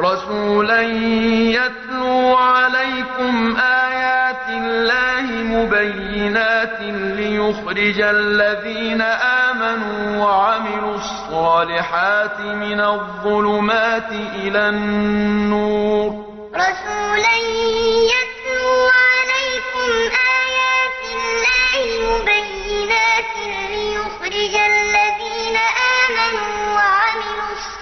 رَّسُولًا يَتْلُو عَلَيْكُمْ آيَاتِ اللَّهِ مُبَيِّنَاتٍ لِّيُخْرِجَ الَّذِينَ آمَنُوا وَعَمِلُوا الصَّالِحَاتِ مِنَ الظُّلُمَاتِ إِلَى النُّورِ ۚ. رَّسُولًا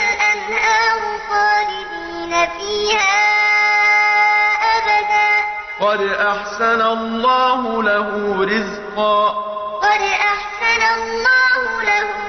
الْأَنْهَارُ خَالِدِينَ فِيهَا أَبَدًا ۖ. قَدْ أَحْسَنَ اللَّهُ لَهُ رِزْقًا. قَدْ أَحْسَنَ اللَّهُ لَهُ